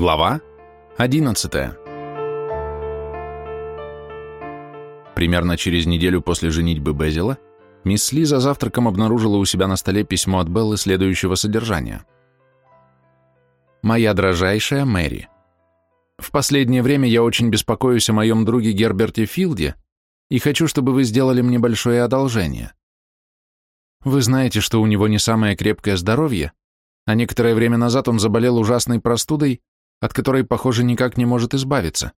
Глава 11 Примерно через неделю после женитьбы Безила мисс Ли за завтраком обнаружила у себя на столе письмо от Беллы следующего содержания. «Моя дрожайшая Мэри, в последнее время я очень беспокоюсь о моем друге Герберте Филде и хочу, чтобы вы сделали мне большое одолжение. Вы знаете, что у него не самое крепкое здоровье, а некоторое время назад он заболел ужасной простудой, от которой, похоже, никак не может избавиться.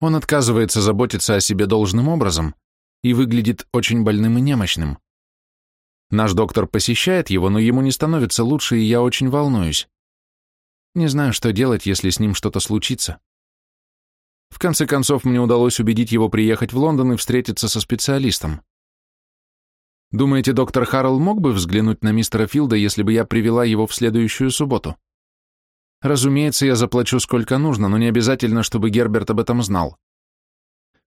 Он отказывается заботиться о себе должным образом и выглядит очень больным и немощным. Наш доктор посещает его, но ему не становится лучше, и я очень волнуюсь. Не знаю, что делать, если с ним что-то случится. В конце концов, мне удалось убедить его приехать в Лондон и встретиться со специалистом. Думаете, доктор Харрелл мог бы взглянуть на мистера Филда, если бы я привела его в следующую субботу? Разумеется, я заплачу сколько нужно, но не обязательно, чтобы Герберт об этом знал.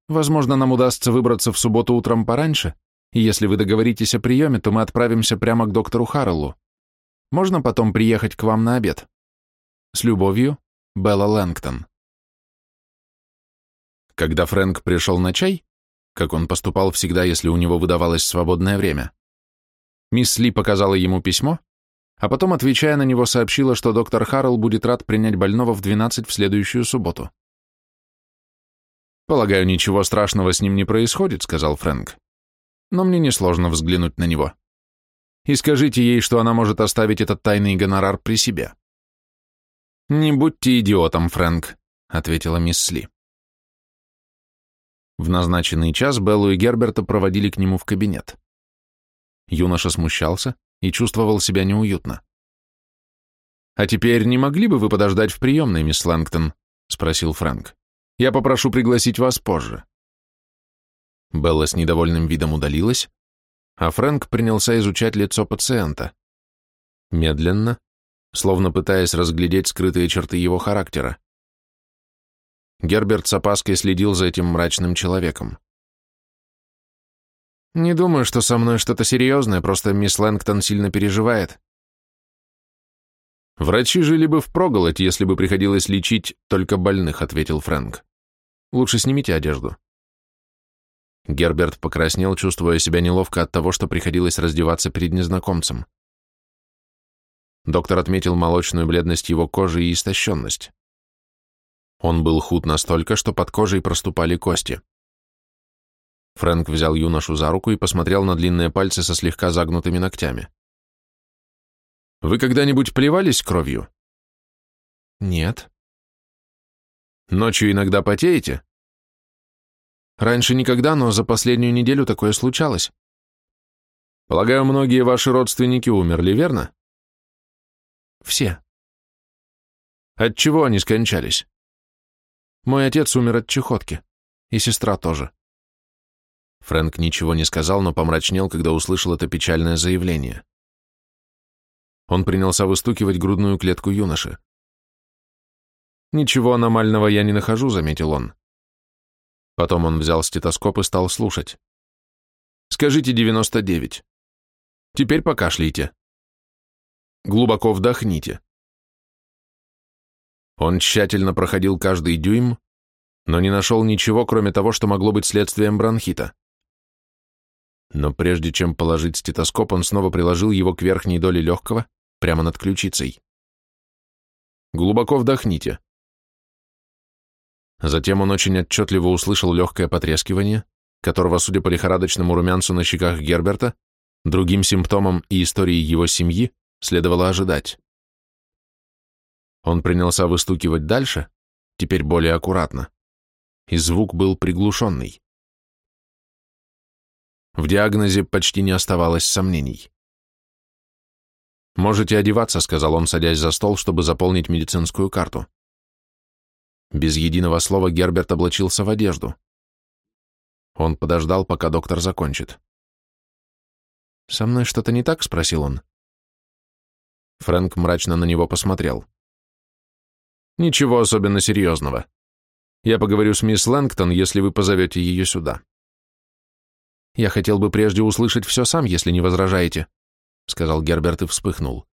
Возможно, нам удастся выбраться в субботу утром пораньше, и если вы договоритесь о приеме, то мы отправимся прямо к доктору Харреллу. Можно потом приехать к вам на обед? С любовью, Белла Лэнгтон. Когда Фрэнк пришел на чай, как он поступал всегда, если у него выдавалось свободное время, мисс Ли показала ему письмо, а потом, отвечая на него, сообщила, что доктор Харрелл будет рад принять больного в 12 в следующую субботу. «Полагаю, ничего страшного с ним не происходит», — сказал Фрэнк. «Но мне несложно взглянуть на него. И скажите ей, что она может оставить этот тайный гонорар при себе». «Не будьте идиотом, Фрэнк», — ответила мисс Ли. В назначенный час Беллу и Герберта проводили к нему в кабинет. Юноша смущался и чувствовал себя неуютно. «А теперь не могли бы вы подождать в приемной, мисс Лэнгтон?» — спросил Фрэнк. «Я попрошу пригласить вас позже». Белла с недовольным видом удалилась, а Фрэнк принялся изучать лицо пациента. Медленно, словно пытаясь разглядеть скрытые черты его характера. Герберт с опаской следил за этим мрачным человеком. «Не думаю, что со мной что-то серьезное, просто мисс Лэнгтон сильно переживает». «Врачи жили бы в проголодь, если бы приходилось лечить только больных», — ответил Фрэнк. «Лучше снимите одежду». Герберт покраснел, чувствуя себя неловко от того, что приходилось раздеваться перед незнакомцем. Доктор отметил молочную бледность его кожи и истощенность. Он был худ настолько, что под кожей проступали кости. Фрэнк взял юношу за руку и посмотрел на длинные пальцы со слегка загнутыми ногтями. «Вы когда-нибудь плевались кровью?» «Нет». «Ночью иногда потеете?» «Раньше никогда, но за последнюю неделю такое случалось». «Полагаю, многие ваши родственники умерли, верно?» Все. От чего они скончались? Мой отец умер от чехотки. И сестра тоже. Фрэнк ничего не сказал, но помрачнел, когда услышал это печальное заявление. Он принялся выстукивать грудную клетку юноши. «Ничего аномального я не нахожу», — заметил он. Потом он взял стетоскоп и стал слушать. «Скажите 99. Теперь покашляйте». Глубоко вдохните. Он тщательно проходил каждый дюйм, но не нашел ничего, кроме того, что могло быть следствием бронхита. Но прежде чем положить стетоскоп, он снова приложил его к верхней доле легкого, прямо над ключицей. Глубоко вдохните. Затем он очень отчетливо услышал легкое потрескивание, которого, судя по лихорадочному румянцу на щеках Герберта, другим симптомом и истории его семьи, следовало ожидать. Он принялся выстукивать дальше, теперь более аккуратно, и звук был приглушенный. В диагнозе почти не оставалось сомнений. «Можете одеваться», — сказал он, садясь за стол, чтобы заполнить медицинскую карту. Без единого слова Герберт облачился в одежду. Он подождал, пока доктор закончит. «Со мной что-то не так?» — спросил он. Фрэнк мрачно на него посмотрел. «Ничего особенно серьезного. Я поговорю с мисс Лэнгтон, если вы позовете ее сюда». «Я хотел бы прежде услышать все сам, если не возражаете», — сказал Герберт и вспыхнул.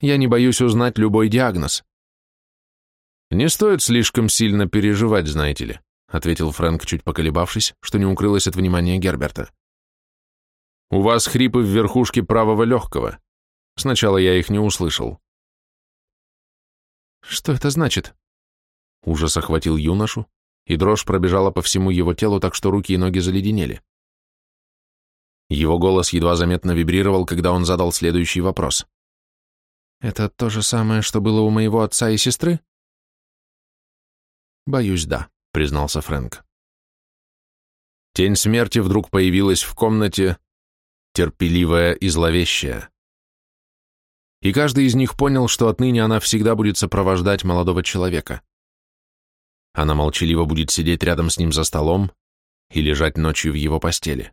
«Я не боюсь узнать любой диагноз. «Не стоит слишком сильно переживать, знаете ли», ответил Фрэнк, чуть поколебавшись, что не укрылось от внимания Герберта. «У вас хрипы в верхушке правого легкого. Сначала я их не услышал». «Что это значит?» Ужас охватил юношу, и дрожь пробежала по всему его телу, так что руки и ноги заледенели. Его голос едва заметно вибрировал, когда он задал следующий вопрос. «Это то же самое, что было у моего отца и сестры?» «Боюсь, да», — признался Фрэнк. Тень смерти вдруг появилась в комнате, терпеливая и зловещая. И каждый из них понял, что отныне она всегда будет сопровождать молодого человека. Она молчаливо будет сидеть рядом с ним за столом и лежать ночью в его постели.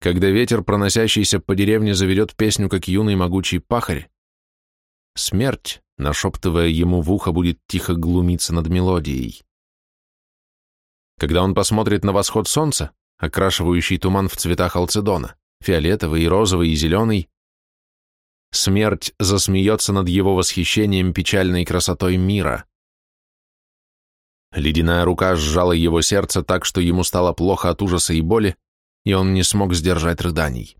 Когда ветер, проносящийся по деревне, заведет песню, как юный могучий пахарь, смерть, нашептывая ему в ухо, будет тихо глумиться над мелодией. Когда он посмотрит на восход солнца, окрашивающий туман в цветах алцедона, фиолетовый, розовый и зеленый, смерть засмеется над его восхищением печальной красотой мира. Ледяная рука сжала его сердце так, что ему стало плохо от ужаса и боли, и он не смог сдержать рыданий.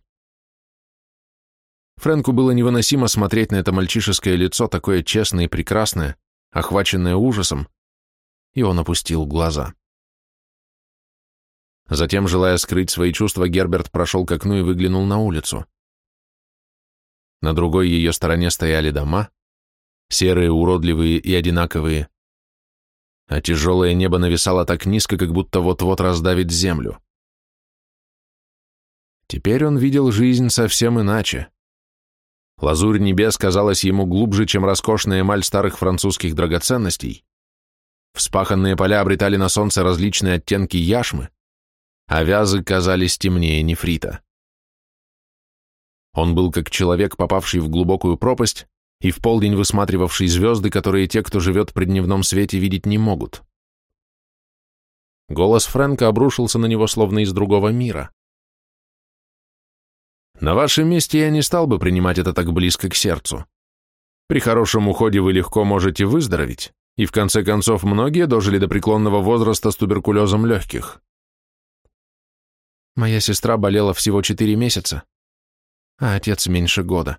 Фрэнку было невыносимо смотреть на это мальчишеское лицо, такое честное и прекрасное, охваченное ужасом, и он опустил глаза. Затем, желая скрыть свои чувства, Герберт прошел к окну и выглянул на улицу. На другой ее стороне стояли дома, серые, уродливые и одинаковые, а тяжелое небо нависало так низко, как будто вот-вот раздавит землю. Теперь он видел жизнь совсем иначе. Лазурь небес казалась ему глубже, чем роскошная эмаль старых французских драгоценностей. Вспаханные поля обретали на солнце различные оттенки яшмы, а вязы казались темнее нефрита. Он был как человек, попавший в глубокую пропасть и в полдень высматривавший звезды, которые те, кто живет при дневном свете, видеть не могут. Голос Фрэнка обрушился на него словно из другого мира. На вашем месте я не стал бы принимать это так близко к сердцу. При хорошем уходе вы легко можете выздороветь, и в конце концов многие дожили до преклонного возраста с туберкулезом легких. Моя сестра болела всего четыре месяца, а отец меньше года.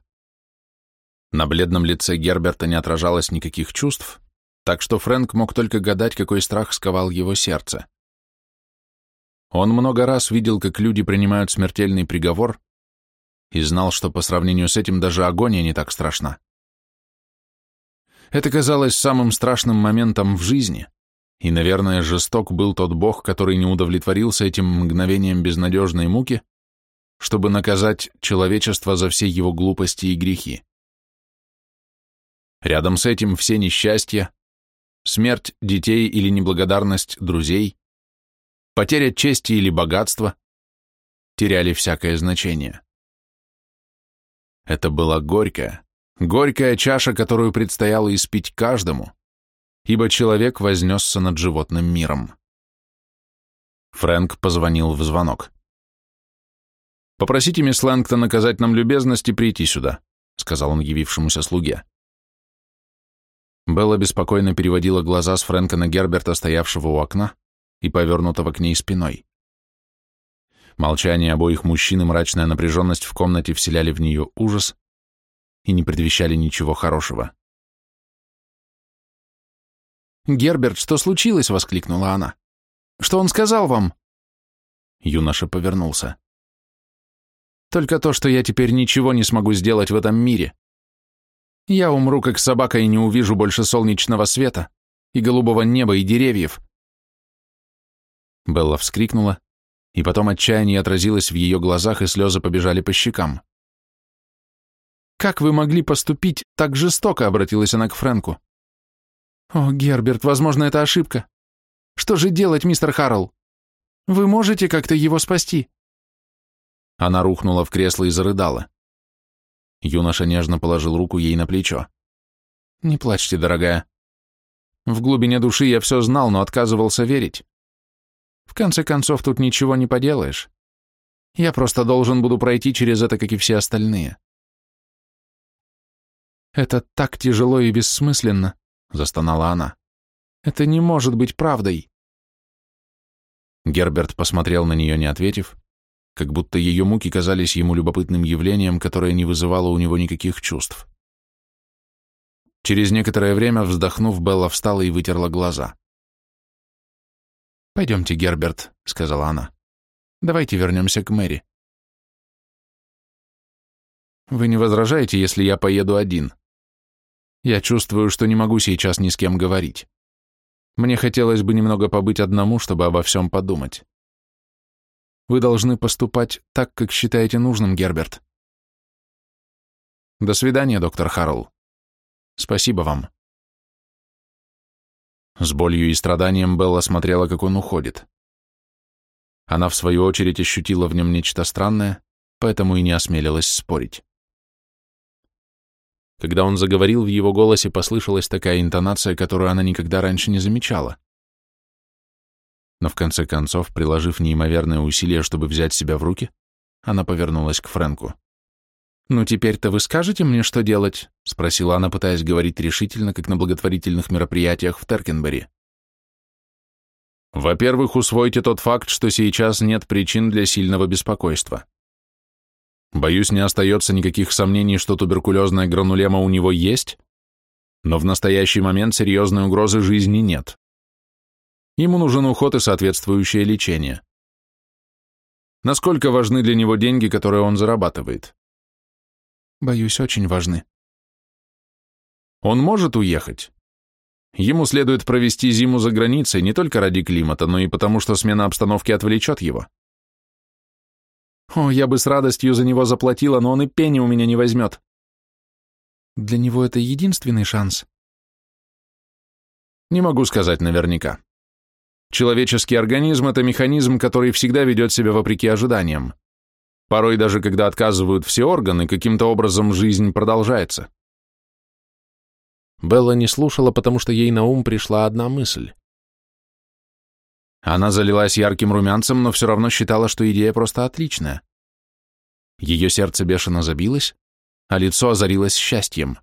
На бледном лице Герберта не отражалось никаких чувств, так что Фрэнк мог только гадать, какой страх сковал его сердце. Он много раз видел, как люди принимают смертельный приговор, и знал, что по сравнению с этим даже агония не так страшна. Это казалось самым страшным моментом в жизни, и, наверное, жесток был тот бог, который не удовлетворился этим мгновением безнадежной муки, чтобы наказать человечество за все его глупости и грехи. Рядом с этим все несчастья, смерть детей или неблагодарность друзей, потеря чести или богатства теряли всякое значение. Это была горькая, горькая чаша, которую предстояло испить каждому, ибо человек вознесся над животным миром. Фрэнк позвонил в звонок. «Попросите мисс Лэнгтон оказать нам любезность и прийти сюда», сказал он явившемуся слуге. Белла беспокойно переводила глаза с Фрэнка на Герберта, стоявшего у окна и повернутого к ней спиной. Молчание обоих мужчин и мрачная напряженность в комнате вселяли в нее ужас и не предвещали ничего хорошего. «Герберт, что случилось?» — воскликнула она. «Что он сказал вам?» Юноша повернулся. «Только то, что я теперь ничего не смогу сделать в этом мире. Я умру, как собака, и не увижу больше солнечного света, и голубого неба, и деревьев». Белла вскрикнула, и потом отчаяние отразилось в ее глазах, и слезы побежали по щекам. «Как вы могли поступить так жестоко?» — обратилась она к Фрэнку. «О, Герберт, возможно, это ошибка. Что же делать, мистер Харрелл? Вы можете как-то его спасти?» Она рухнула в кресло и зарыдала. Юноша нежно положил руку ей на плечо. «Не плачьте, дорогая. В глубине души я все знал, но отказывался верить. В конце концов, тут ничего не поделаешь. Я просто должен буду пройти через это, как и все остальные. Это так тяжело и бессмысленно, застонала она. Это не может быть правдой. Герберт посмотрел на нее, не ответив, как будто ее муки казались ему любопытным явлением, которое не вызывало у него никаких чувств. Через некоторое время, вздохнув, Белла встала и вытерла глаза. «Пойдемте, Герберт», — сказала она. «Давайте вернемся к Мэри». «Вы не возражаете, если я поеду один? Я чувствую, что не могу сейчас ни с кем говорить. Мне хотелось бы немного побыть одному, чтобы обо всем подумать. Вы должны поступать так, как считаете нужным, Герберт. До свидания, доктор Харрелл. Спасибо вам. С болью и страданием Белла смотрела, как он уходит. Она, в свою очередь, ощутила в нем нечто странное, поэтому и не осмелилась спорить. Когда он заговорил, в его голосе послышалась такая интонация, которую она никогда раньше не замечала. Но в конце концов, приложив неимоверное усилие, чтобы взять себя в руки, она повернулась к Фрэнку. «Ну теперь-то вы скажете мне, что делать?» — спросила она, пытаясь говорить решительно, как на благотворительных мероприятиях в Теркенбери. «Во-первых, усвойте тот факт, что сейчас нет причин для сильного беспокойства. Боюсь, не остается никаких сомнений, что туберкулезная гранулема у него есть, но в настоящий момент серьезной угрозы жизни нет. Ему нужен уход и соответствующее лечение. Насколько важны для него деньги, которые он зарабатывает? Боюсь, очень важны. Он может уехать? Ему следует провести зиму за границей не только ради климата, но и потому, что смена обстановки отвлечет его. О, я бы с радостью за него заплатила, но он и пени у меня не возьмет. Для него это единственный шанс. Не могу сказать наверняка. Человеческий организм – это механизм, который всегда ведет себя вопреки ожиданиям. Порой даже когда отказывают все органы, каким-то образом жизнь продолжается. Белла не слушала, потому что ей на ум пришла одна мысль. Она залилась ярким румянцем, но все равно считала, что идея просто отличная. Ее сердце бешено забилось, а лицо озарилось счастьем.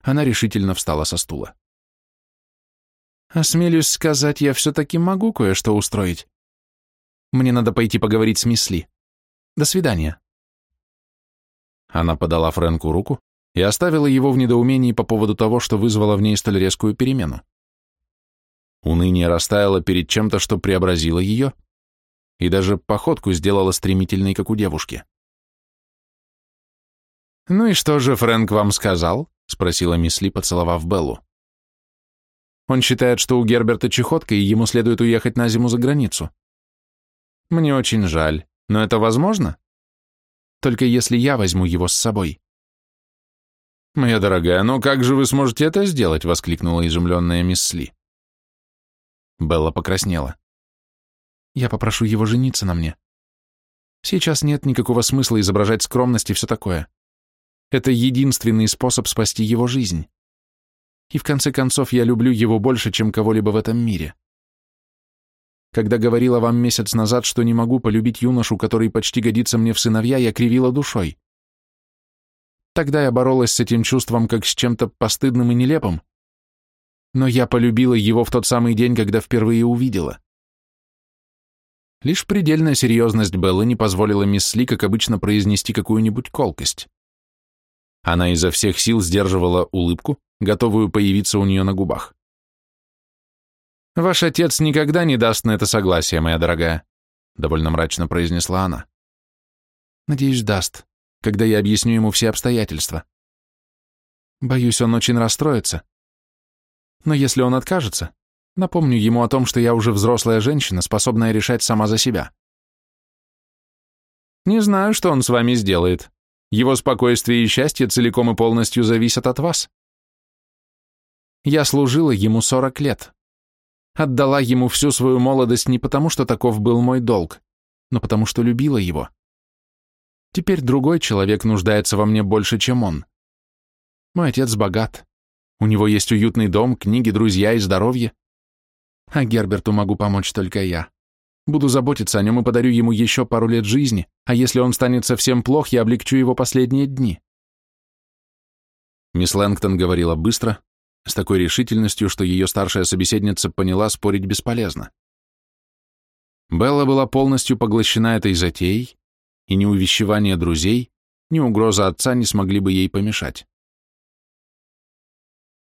Она решительно встала со стула. «Осмелюсь сказать, я все-таки могу кое-что устроить. Мне надо пойти поговорить с Мисли. До свидания». Она подала Фрэнку руку и оставила его в недоумении по поводу того, что вызвало в ней столь резкую перемену. Уныние растаяло перед чем-то, что преобразило ее, и даже походку сделала стремительной, как у девушки. «Ну и что же Фрэнк вам сказал?» — спросила мисс Ли, поцеловав Беллу. «Он считает, что у Герберта чехотка, и ему следует уехать на зиму за границу. Мне очень жаль, но это возможно? Только если я возьму его с собой». «Моя дорогая, но как же вы сможете это сделать?» — воскликнула изумленная мисс Ли. Белла покраснела. Я попрошу его жениться на мне. Сейчас нет никакого смысла изображать скромность и все такое. Это единственный способ спасти его жизнь. И в конце концов я люблю его больше, чем кого-либо в этом мире. Когда говорила вам месяц назад, что не могу полюбить юношу, который почти годится мне в сыновья, я кривила душой. Тогда я боролась с этим чувством как с чем-то постыдным и нелепым, но я полюбила его в тот самый день, когда впервые увидела. Лишь предельная серьезность Беллы не позволила мисс Ли, как обычно, произнести какую-нибудь колкость. Она изо всех сил сдерживала улыбку, готовую появиться у нее на губах. «Ваш отец никогда не даст на это согласие, моя дорогая», довольно мрачно произнесла она. «Надеюсь, даст, когда я объясню ему все обстоятельства. Боюсь, он очень расстроится. Но если он откажется, напомню ему о том, что я уже взрослая женщина, способная решать сама за себя. Не знаю, что он с вами сделает. Его спокойствие и счастье целиком и полностью зависят от вас. Я служила ему сорок лет. Отдала ему всю свою молодость не потому, что таков был мой долг, но потому, что любила его. Теперь другой человек нуждается во мне больше, чем он. Мой отец богат, у него есть уютный дом, книги, друзья и здоровье. А Герберту могу помочь только я. Буду заботиться о нем и подарю ему еще пару лет жизни, а если он станет совсем плох, я облегчу его последние дни. Мисс Лэнгтон говорила быстро, с такой решительностью, что ее старшая собеседница поняла, спорить бесполезно. Белла была полностью поглощена этой затеей, и ни увещевание друзей, ни угроза отца не смогли бы ей помешать.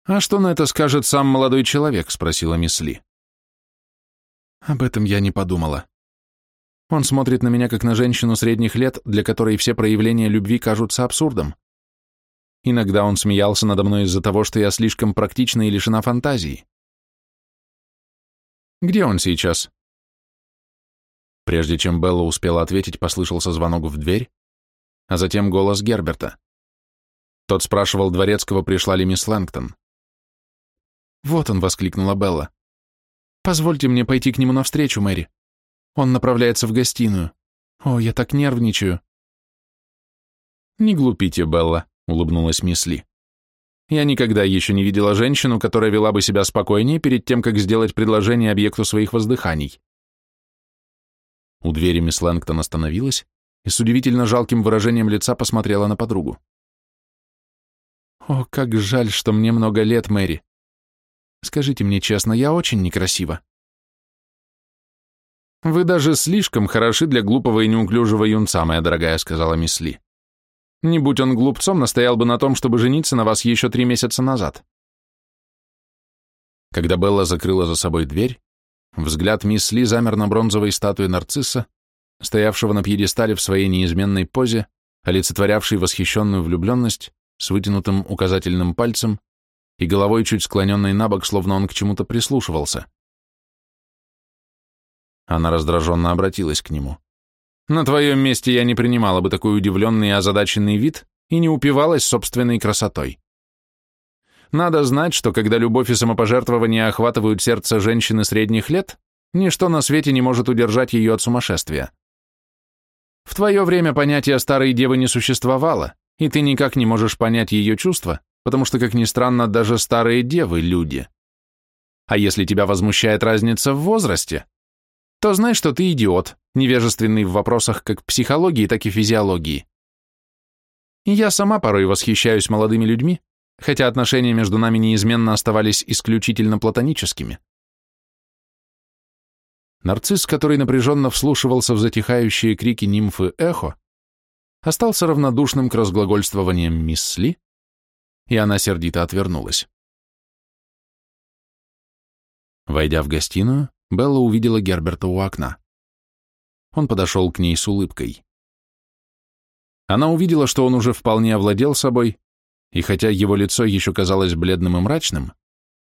«А что на это скажет сам молодой человек?» — спросила мисс Ли. Об этом я не подумала. Он смотрит на меня как на женщину средних лет, для которой все проявления любви кажутся абсурдом. Иногда он смеялся надо мной из-за того, что я слишком практична и лишена фантазии. Где он сейчас? Прежде чем Белла успела ответить, послышался звонок в дверь, а затем голос Герберта. Тот спрашивал Дворецкого, пришла ли мисс Лэнгтон. «Вот он!» — воскликнула Белла. «Позвольте мне пойти к нему навстречу, Мэри. Он направляется в гостиную. О, я так нервничаю». «Не глупите, Белла», — улыбнулась мисс Ли. «Я никогда еще не видела женщину, которая вела бы себя спокойнее перед тем, как сделать предложение объекту своих воздыханий». У двери мисс Лэнгтон остановилась и с удивительно жалким выражением лица посмотрела на подругу. «О, как жаль, что мне много лет, Мэри. Скажите мне честно, я очень некрасива». «Вы даже слишком хороши для глупого и неуклюжего юнца, моя дорогая», — сказала мисс Ли. «Не будь он глупцом, настоял бы на том, чтобы жениться на вас еще три месяца назад». Когда Белла закрыла за собой дверь, взгляд мисс Ли замер на бронзовой статуе нарцисса, стоявшего на пьедестале в своей неизменной позе, олицетворявшей восхищенную влюбленность, с вытянутым указательным пальцем и головой чуть склоненной на бок, словно он к чему-то прислушивался. Она раздраженно обратилась к нему. «На твоем месте я не принимала бы такой удивленный и озадаченный вид и не упивалась собственной красотой. Надо знать, что когда любовь и самопожертвование охватывают сердце женщины средних лет, ничто на свете не может удержать ее от сумасшествия. В твое время понятие старой девы не существовало, и ты никак не можешь понять ее чувства, потому что, как ни странно, даже старые девы – люди. А если тебя возмущает разница в возрасте, то знай, что ты идиот, невежественный в вопросах как психологии, так и физиологии. Я сама порой восхищаюсь молодыми людьми, хотя отношения между нами неизменно оставались исключительно платоническими. Нарцисс, который напряженно вслушивался в затихающие крики нимфы эхо, остался равнодушным к разглагольствованиям мисс Ли, и она сердито отвернулась. Войдя в гостиную, Белла увидела Герберта у окна. Он подошел к ней с улыбкой. Она увидела, что он уже вполне овладел собой, и хотя его лицо еще казалось бледным и мрачным,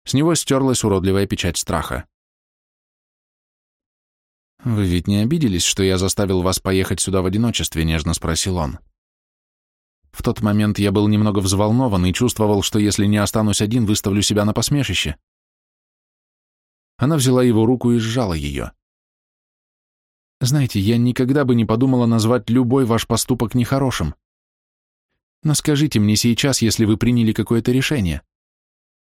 с него стерлась уродливая печать страха. «Вы ведь не обиделись, что я заставил вас поехать сюда в одиночестве?» — нежно спросил он. В тот момент я был немного взволнован и чувствовал, что если не останусь один, выставлю себя на посмешище. Она взяла его руку и сжала ее. Знаете, я никогда бы не подумала назвать любой ваш поступок нехорошим. Но скажите мне сейчас, если вы приняли какое-то решение.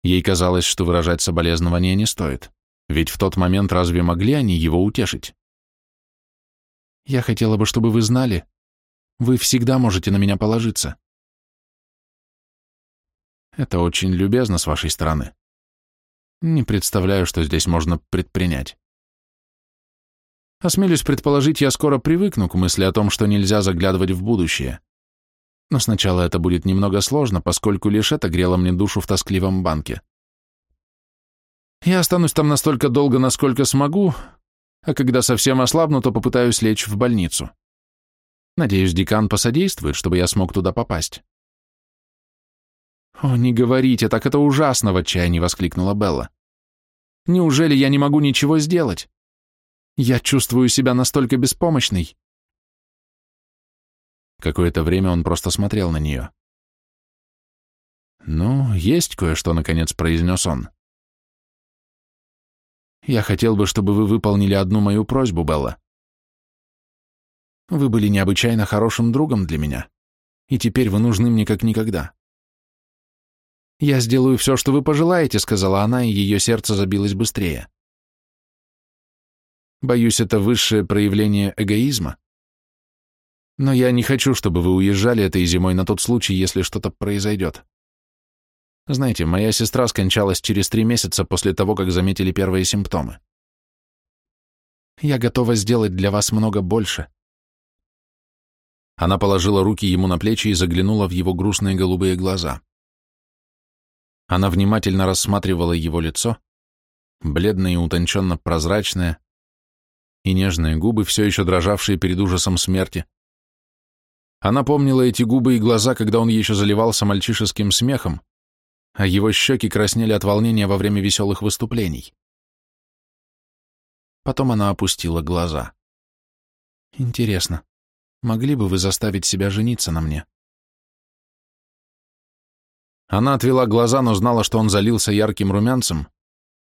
Ей казалось, что выражать соболезнования не стоит, ведь в тот момент разве могли они его утешить? Я хотела бы, чтобы вы знали, вы всегда можете на меня положиться. Это очень любезно с вашей стороны. Не представляю, что здесь можно предпринять. Осмелюсь предположить, я скоро привыкну к мысли о том, что нельзя заглядывать в будущее. Но сначала это будет немного сложно, поскольку лишь это грело мне душу в тоскливом банке. Я останусь там настолько долго, насколько смогу, а когда совсем ослабну, то попытаюсь лечь в больницу. Надеюсь, декан посодействует, чтобы я смог туда попасть. «О, не говорите, так это ужасно!» — в отчаянии воскликнула Белла. Неужели я не могу ничего сделать? Я чувствую себя настолько беспомощной. Какое-то время он просто смотрел на нее. «Ну, есть кое-что», — наконец произнес он. «Я хотел бы, чтобы вы выполнили одну мою просьбу, Белла. Вы были необычайно хорошим другом для меня, и теперь вы нужны мне как никогда. «Я сделаю все, что вы пожелаете», — сказала она, и ее сердце забилось быстрее. Боюсь, это высшее проявление эгоизма. Но я не хочу, чтобы вы уезжали этой зимой на тот случай, если что-то произойдет. Знаете, моя сестра скончалась через три месяца после того, как заметили первые симптомы. Я готова сделать для вас много больше. Она положила руки ему на плечи и заглянула в его грустные голубые глаза. Она внимательно рассматривала его лицо, бледное и утонченно прозрачное, и нежные губы, все еще дрожавшие перед ужасом смерти. Она помнила эти губы и глаза, когда он еще заливался мальчишеским смехом, а его щеки краснели от волнения во время веселых выступлений. Потом она опустила глаза. «Интересно, могли бы вы заставить себя жениться на мне?» Она отвела глаза, но знала, что он залился ярким румянцем,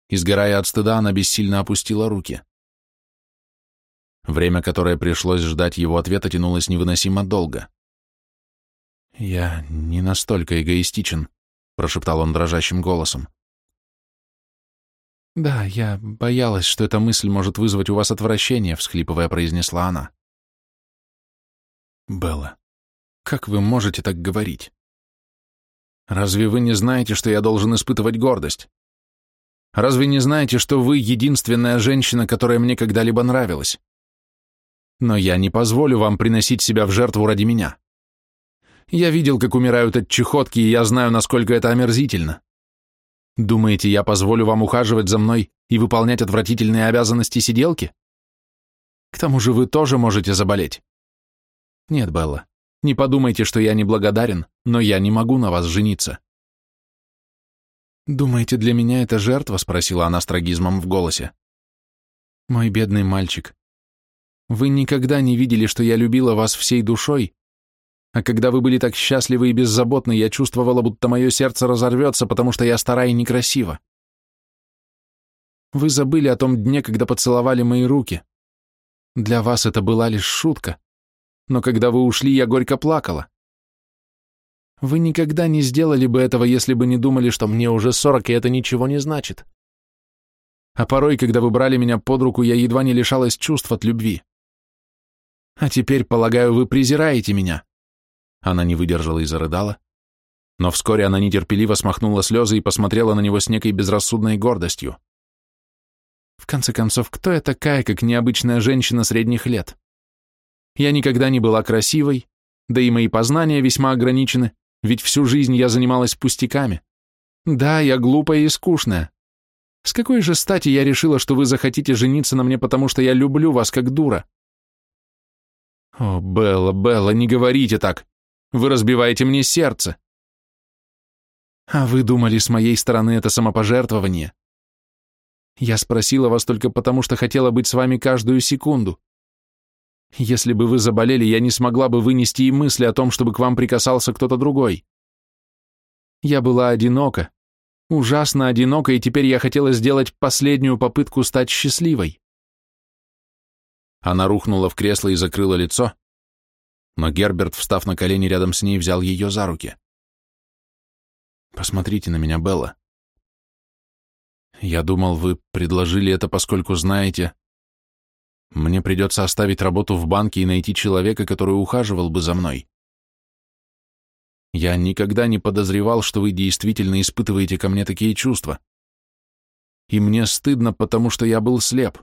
и, сгорая от стыда, она бессильно опустила руки. Время, которое пришлось ждать его ответа, тянулось невыносимо долго. «Я не настолько эгоистичен», — прошептал он дрожащим голосом. «Да, я боялась, что эта мысль может вызвать у вас отвращение», — всхлипывая, произнесла она. «Белла, как вы можете так говорить? Разве вы не знаете, что я должен испытывать гордость? Разве не знаете, что вы единственная женщина, которая мне когда-либо нравилась? Но я не позволю вам приносить себя в жертву ради меня. Я видел, как умирают от чехотки, и я знаю, насколько это омерзительно. Думаете, я позволю вам ухаживать за мной и выполнять отвратительные обязанности сиделки? К тому же вы тоже можете заболеть. Нет, Белла, не подумайте, что я неблагодарен, но я не могу на вас жениться. «Думаете, для меня это жертва?» — спросила она с трагизмом в голосе. «Мой бедный мальчик, вы никогда не видели, что я любила вас всей душой, а когда вы были так счастливы и беззаботны, я чувствовала, будто мое сердце разорвется, потому что я стара и некрасива. Вы забыли о том дне, когда поцеловали мои руки. Для вас это была лишь шутка, но когда вы ушли, я горько плакала. Вы никогда не сделали бы этого, если бы не думали, что мне уже сорок, и это ничего не значит. А порой, когда вы брали меня под руку, я едва не лишалась чувств от любви. А теперь, полагаю, вы презираете меня. Она не выдержала и зарыдала. Но вскоре она нетерпеливо смахнула слезы и посмотрела на него с некой безрассудной гордостью. В конце концов, кто я такая, как необычная женщина средних лет? Я никогда не была красивой, да и мои познания весьма ограничены, ведь всю жизнь я занималась пустяками. Да, я глупая и скучная. С какой же стати я решила, что вы захотите жениться на мне, потому что я люблю вас как дура? О, Белла, Белла, не говорите так. Вы разбиваете мне сердце. А вы думали, с моей стороны это самопожертвование? Я спросила вас только потому, что хотела быть с вами каждую секунду. Если бы вы заболели, я не смогла бы вынести и мысли о том, чтобы к вам прикасался кто-то другой. Я была одинока, ужасно одинока, и теперь я хотела сделать последнюю попытку стать счастливой. Она рухнула в кресло и закрыла лицо, но Герберт, встав на колени рядом с ней, взял ее за руки. «Посмотрите на меня, Белла. Я думал, вы предложили это, поскольку знаете. Мне придется оставить работу в банке и найти человека, который ухаживал бы за мной. Я никогда не подозревал, что вы действительно испытываете ко мне такие чувства. И мне стыдно, потому что я был слеп.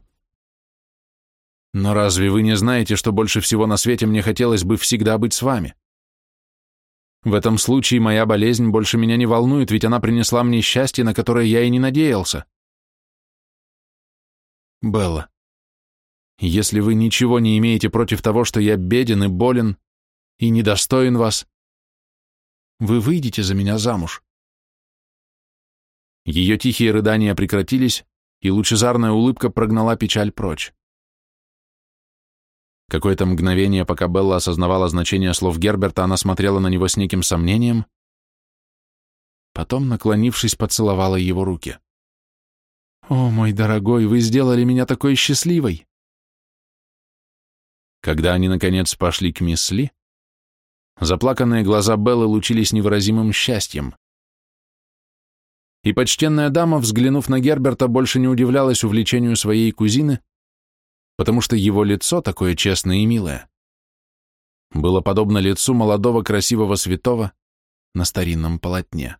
Но разве вы не знаете, что больше всего на свете мне хотелось бы всегда быть с вами? В этом случае моя болезнь больше меня не волнует, ведь она принесла мне счастье, на которое я и не надеялся. Белла, если вы ничего не имеете против того, что я беден и болен и недостоин вас, вы выйдете за меня замуж. Ее тихие рыдания прекратились, и лучезарная улыбка прогнала печаль прочь. Какое-то мгновение, пока Белла осознавала значение слов Герберта, она смотрела на него с неким сомнением, потом, наклонившись, поцеловала его руки. «О, мой дорогой, вы сделали меня такой счастливой!» Когда они, наконец, пошли к мисс Ли, заплаканные глаза Беллы лучились невыразимым счастьем. И почтенная дама, взглянув на Герберта, больше не удивлялась увлечению своей кузины, потому что его лицо, такое честное и милое, было подобно лицу молодого красивого святого на старинном полотне.